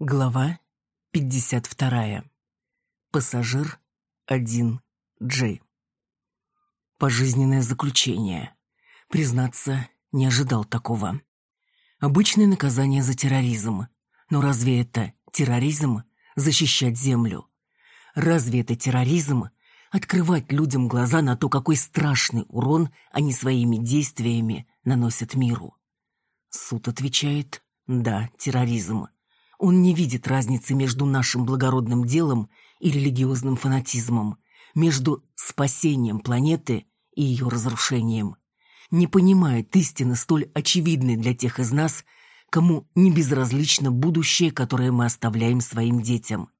Глава 52. Пассажир 1 Джей. Пожизненное заключение. Признаться, не ожидал такого. Обычное наказание за терроризм. Но разве это терроризм защищать землю? Разве это терроризм открывать людям глаза на то, какой страшный урон они своими действиями наносят миру? Суд отвечает «да, терроризм». Он не видит разницы между нашим благородным делом и религиозным фанатизмом, между спасением планеты и ее разрушением. Не понимает истины столь очевидной для тех из нас, кому не безразлично будущее, которое мы оставляем своим детям.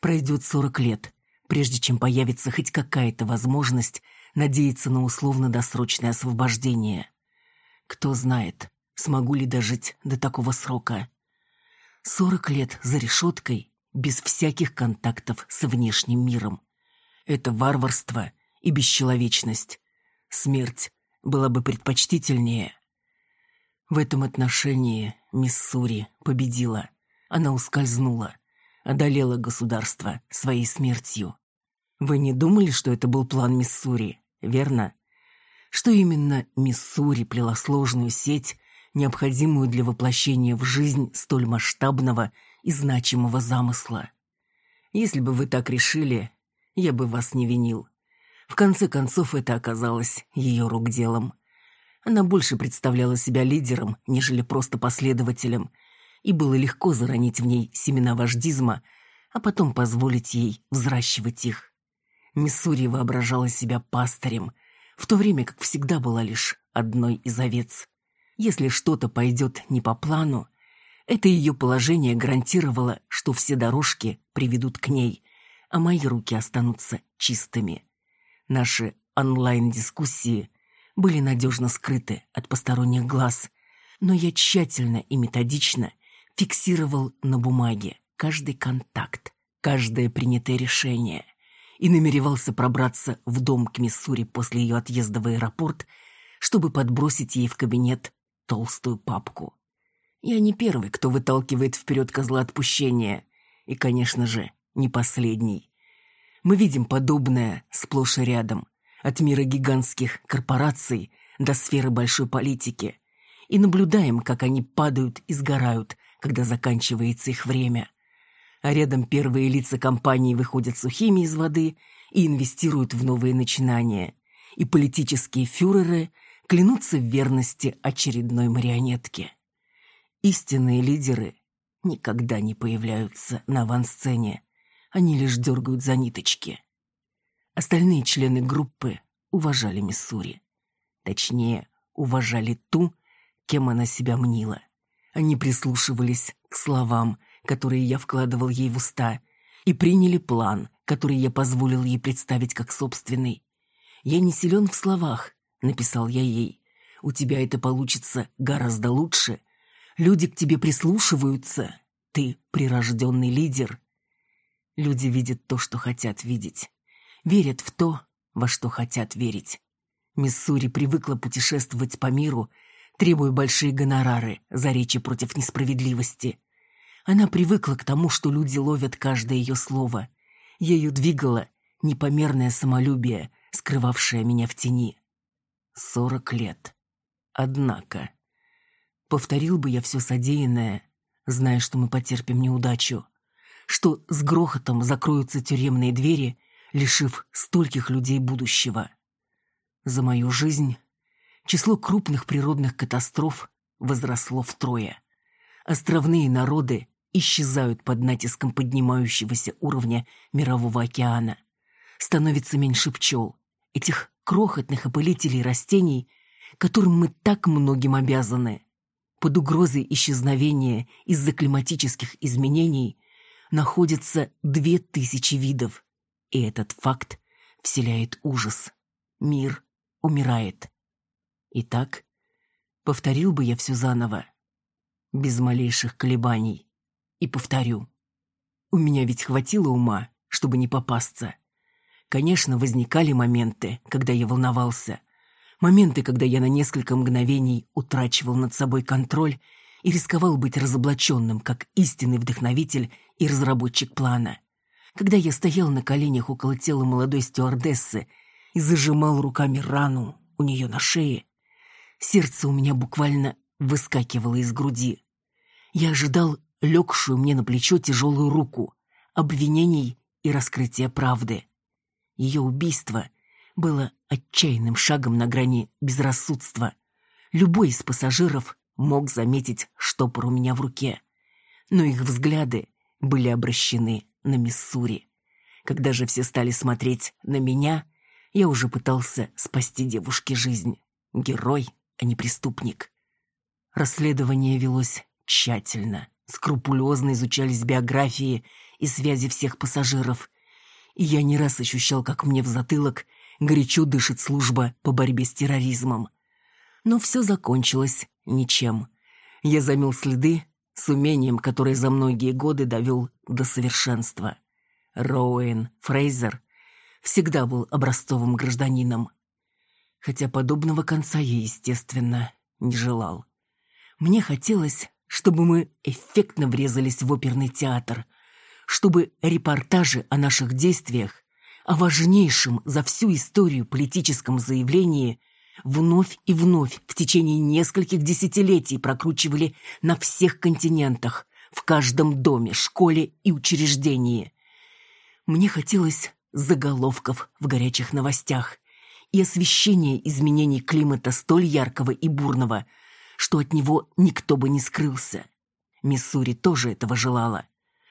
Пройдет сорок лет, прежде чем появится хоть какая-то возможность надеяться на условно-досрочное освобождение. Кто знает, смогу ли дожить до такого срока. Сорок лет за решеткой, без всяких контактов с внешним миром. Это варварство и бесчеловечность. Смерть была бы предпочтительнее. В этом отношении Миссури победила. Она ускользнула, одолела государство своей смертью. Вы не думали, что это был план Миссури, верно? Что именно Миссури плела сложную сеть необходимую для воплощения в жизнь столь масштабного и значимого замысла. Если бы вы так решили, я бы вас не винил. В конце концов, это оказалось ее рук делом. Она больше представляла себя лидером, нежели просто последователем, и было легко заронить в ней семена вождизма, а потом позволить ей взращивать их. Миссури воображала себя пастырем, в то время как всегда была лишь одной из овец. Если что-то пойдет не по плану, это ее положение гарантировало, что все дорожки приведут к ней, а мои руки останутся чистыми. Наши онлайн-дискуссии были надежно скрыты от посторонних глаз, но я тщательно и методично фиксировал на бумаге каждый контакт, каждое принятое решение и намеревался пробраться в дом к Миссури после ее отъезда в аэропорт, чтобы подбросить ей в кабинет толстую папку. Я не первый, кто выталкивает вперед козла отпущения. И, конечно же, не последний. Мы видим подобное сплошь и рядом. От мира гигантских корпораций до сферы большой политики. И наблюдаем, как они падают и сгорают, когда заканчивается их время. А рядом первые лица компаний выходят сухими из воды и инвестируют в новые начинания. И политические фюреры – клянутся в верности очередной марионетке. Истинные лидеры никогда не появляются на авансцене, они лишь дергают за ниточки. Остальные члены группы уважали Миссури. Точнее, уважали ту, кем она себя мнила. Они прислушивались к словам, которые я вкладывал ей в уста, и приняли план, который я позволил ей представить как собственный. Я не силен в словах, — написал я ей. «У тебя это получится гораздо лучше. Люди к тебе прислушиваются. Ты прирожденный лидер». Люди видят то, что хотят видеть. Верят в то, во что хотят верить. Миссури привыкла путешествовать по миру, требуя большие гонорары за речи против несправедливости. Она привыкла к тому, что люди ловят каждое ее слово. Ею двигало непомерное самолюбие, скрывавшее меня в тени. Сорок лет. Однако... Повторил бы я все содеянное, зная, что мы потерпим неудачу, что с грохотом закроются тюремные двери, лишив стольких людей будущего. За мою жизнь число крупных природных катастроф возросло втрое. Островные народы исчезают под натиском поднимающегося уровня мирового океана. Становится меньше пчел, этих крохотных опылителей растений, которым мы так многим обязаны. Под угрозой исчезновения из-за климатических изменений находится две тысячи видов, и этот факт вселяет ужас. Мир умирает. Итак, повторил бы я все заново, без малейших колебаний, и повторю. У меня ведь хватило ума, чтобы не попасться. Конечно, возникали моменты, когда я волновался. Моменты, когда я на несколько мгновений утрачивал над собой контроль и рисковал быть разоблаченным, как истинный вдохновитель и разработчик плана. Когда я стоял на коленях около тела молодой стюардессы и зажимал руками рану у нее на шее, сердце у меня буквально выскакивало из груди. Я ожидал легшую мне на плечо тяжелую руку, обвинений и раскрытия правды. Ее убийство было отчаянным шагом на грани безрассудства. Любой из пассажиров мог заметить штопор у меня в руке, но их взгляды были обращены на Миссури. Когда же все стали смотреть на меня, я уже пытался спасти девушке жизнь. Герой, а не преступник. Расследование велось тщательно, скрупулезно изучались биографии и связи всех пассажиров. Я не раз ощущал, как мне в затылок горячо дышит служба по борьбе с терроризмом. Но все закончилось ничем. Я замел следы с умением, которое за многие годы довел до совершенства. Роуэн Фрейзер всегда был образцовым гражданином. Хотя подобного конца я, естественно, не желал. Мне хотелось, чтобы мы эффектно врезались в оперный театр, чтобы репортажи о наших действиях, о важнейшем за всю историю политическом заявлении вновь и вновь в течение нескольких десятилетий прокручивали на всех континентах, в каждом доме, школе и учреждении. Мне хотелось заголовков в горячих новостях и освещения изменений климата столь яркого и бурного, что от него никто бы не скрылся. Миссури тоже этого желала.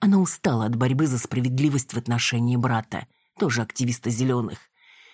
Она устала от борьбы за справедливость в отношении брата, тоже активиста зеленых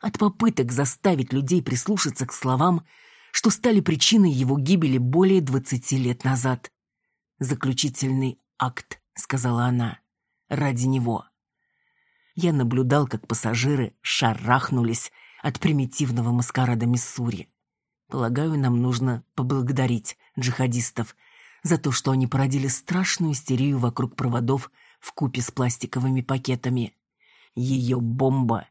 от попыток заставить людей прислушаться к словам, что стали причиной его гибели более двадцати лет назад. «Заключительный акт», — сказала она, — «ради него». Я наблюдал, как пассажиры шарахнулись от примитивного маскарада Миссури. Полагаю, нам нужно поблагодарить джихадистов за то, что они породили страшную истерию вокруг проводов в купе с пластиковыми пакетами. Ее бомба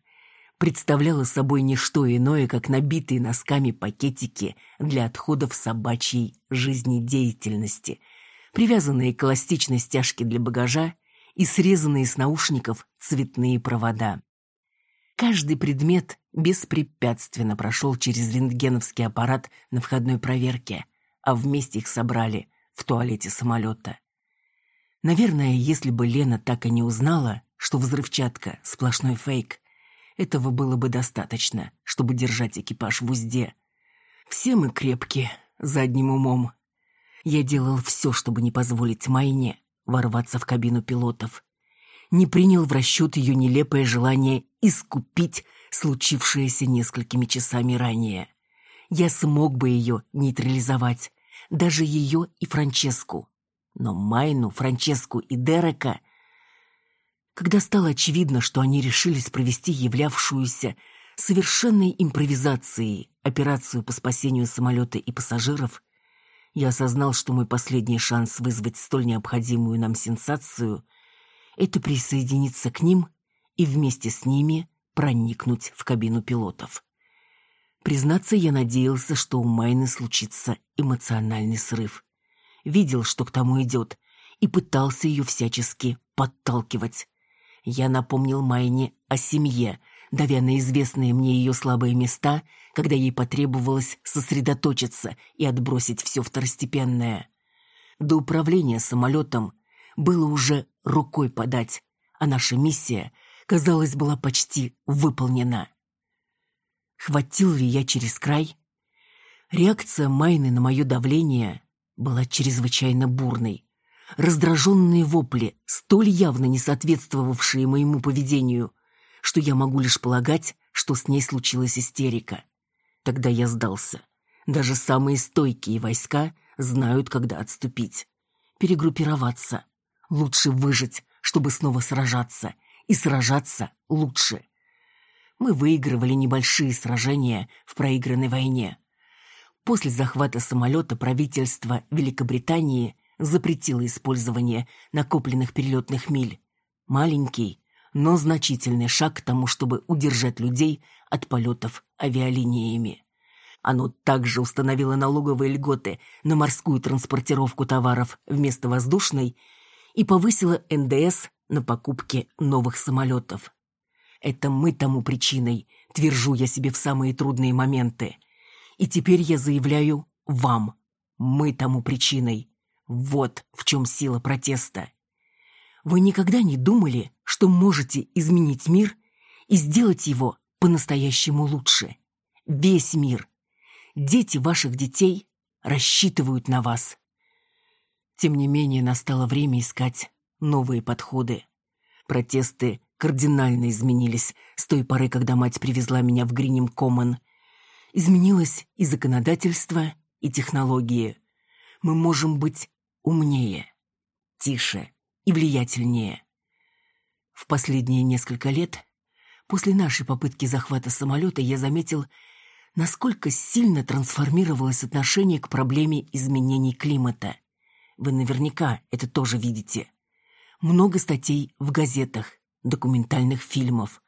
представляла собой не что иное, как набитые носками пакетики для отходов собачьей жизнедеятельности, привязанные к эластичной стяжке для багажа и срезанные с наушников цветные провода. Каждый предмет беспрепятственно прошел через рентгеновский аппарат на входной проверке, а вместе их собрали в туалете самолета. Наверное, если бы Лена так и не узнала, что взрывчатка – сплошной фейк, этого было бы достаточно, чтобы держать экипаж в узде. Все мы крепкие, задним умом. Я делал все, чтобы не позволить Майне ворваться в кабину пилотов. Не принял в расчет ее нелепое желание искупить случившееся несколькими часами ранее. Я смог бы ее нейтрализовать, даже ее и Франческу. Но Майну, Франческу и Дерека когда стало очевидно, что они решились провести являвшуюся совершенной импровизацией операцию по спасению самолета и пассажиров, я осознал, что мой последний шанс вызвать столь необходимую нам сенсацию — это присоединиться к ним и вместе с ними проникнуть в кабину пилотов. Признаться, я надеялся, что у Майны случится эмоциональный срыв. Видел, что к тому идет, и пытался ее всячески подталкивать. Я напомнил Майне о семье, давя на известные мне ее слабые места, когда ей потребовалось сосредоточиться и отбросить все второстепенное. До управления самолетом было уже рукой подать, а наша миссия, казалось, была почти выполнена. Хватил ли я через край? Реакция Майны на мое давление была чрезвычайно бурной раздраженные вопли, столь явно не соответствовавшие моему поведению, что я могу лишь полагать, что с ней случилась истерика. Тогда я сдался. Даже самые стойкие войска знают, когда отступить. Перегруппироваться. Лучше выжить, чтобы снова сражаться. И сражаться лучше. Мы выигрывали небольшие сражения в проигранной войне. После захвата самолета правительство Великобритании – запретила использование накопленных перелетных миль. Маленький, но значительный шаг к тому, чтобы удержать людей от полетов авиалиниями. Оно также установило налоговые льготы на морскую транспортировку товаров вместо воздушной и повысило НДС на покупки новых самолетов. Это мы тому причиной, твержу я себе в самые трудные моменты. И теперь я заявляю вам, мы тому причиной. Вот в чем сила протеста. Вы никогда не думали, что можете изменить мир и сделать его по-настоящему лучше? Весь мир. Дети ваших детей рассчитывают на вас. Тем не менее, настало время искать новые подходы. Протесты кардинально изменились с той поры, когда мать привезла меня в Гринем Коммон. Изменилось и законодательство, и технологии. Мы можем быть умнее, тише и влиятельнее. В последние несколько лет, после нашей попытки захвата самолета, я заметил, насколько сильно трансформировалось отношение к проблеме изменений климата. Вы наверняка это тоже видите. Много статей в газетах, документальных фильмов,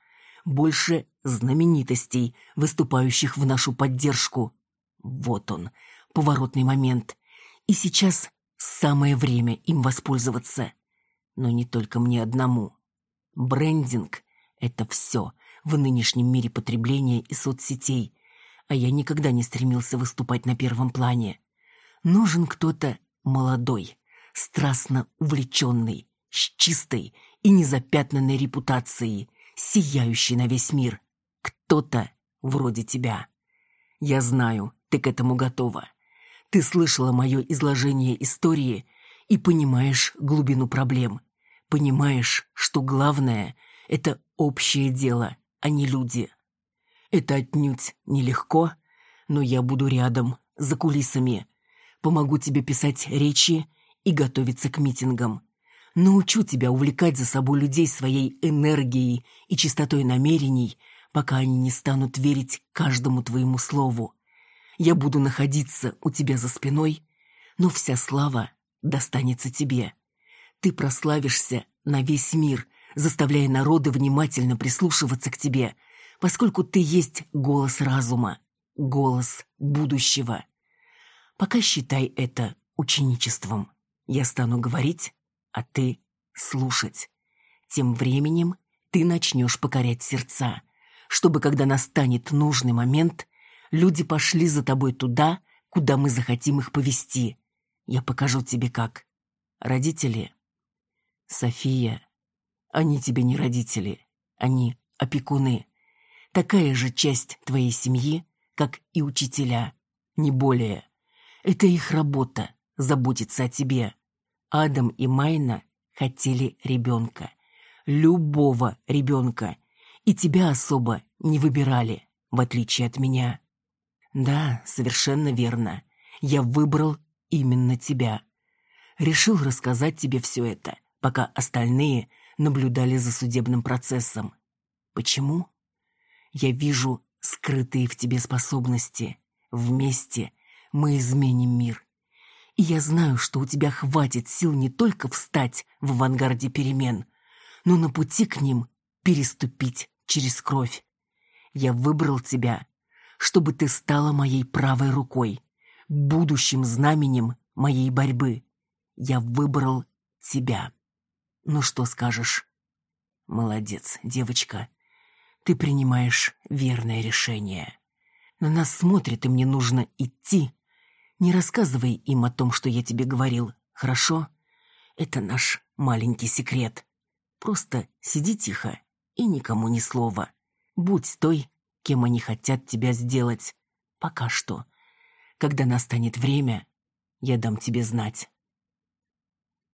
больше знаменитостей, выступающих в нашу поддержку. Вот он, поворотный момент. И сейчас самое время им воспользоваться. Но не только мне одному. Брендинг — это все в нынешнем мире потребления и соцсетей, а я никогда не стремился выступать на первом плане. Нужен кто-то молодой, страстно увлеченный, с чистой и незапятнанной репутацией, сияющий на весь мир. Кто-то вроде тебя. Я знаю, ты к этому готова. Ты слышала мое изложение истории и понимаешь глубину проблем. Понимаешь, что главное — это общее дело, а не люди. Это отнюдь нелегко, но я буду рядом, за кулисами. Помогу тебе писать речи и готовиться к митингам. Научу тебя увлекать за собой людей своей энергией и чистотой намерений, пока они не станут верить каждому твоему слову. Я буду находиться у тебя за спиной, но вся слава достанется тебе. Ты прославишься на весь мир, заставляя народы внимательно прислушиваться к тебе, поскольку ты есть голос разума, голос будущего. Пока считай это ученичеством. Я стану говорить, а ты слушать. Тем временем ты начнешь покорять сердца, чтобы, когда настанет нужный момент, люди пошли за тобой туда, куда мы захотим их повести. Я покажу тебе как. Родители? София, они тебе не родители, они опекуны. Такая же часть твоей семьи, как и учителя, не более. Это их работа — заботиться о тебе. Адам и Майна хотели ребенка. Любого ребенка. И тебя особо не выбирали, в отличие от меня. Да, совершенно верно. Я выбрал именно тебя. Решил рассказать тебе все это, пока остальные наблюдали за судебным процессом. Почему? Я вижу скрытые в тебе способности. Вместе мы изменим мир. И я знаю, что у тебя хватит сил не только встать в авангарде перемен, но на пути к ним переступить через кровь. Я выбрал тебя, чтобы ты стала моей правой рукой, будущим знаменем моей борьбы. Я выбрал тебя. Ну что скажешь? Молодец, девочка. Ты принимаешь верное решение. На нас смотрит, и мне нужно идти не рассказывай им о том, что я тебе говорил, хорошо? Это наш маленький секрет. Просто сиди тихо и никому ни слова. Будь той, кем они хотят тебя сделать. Пока что. Когда настанет время, я дам тебе знать.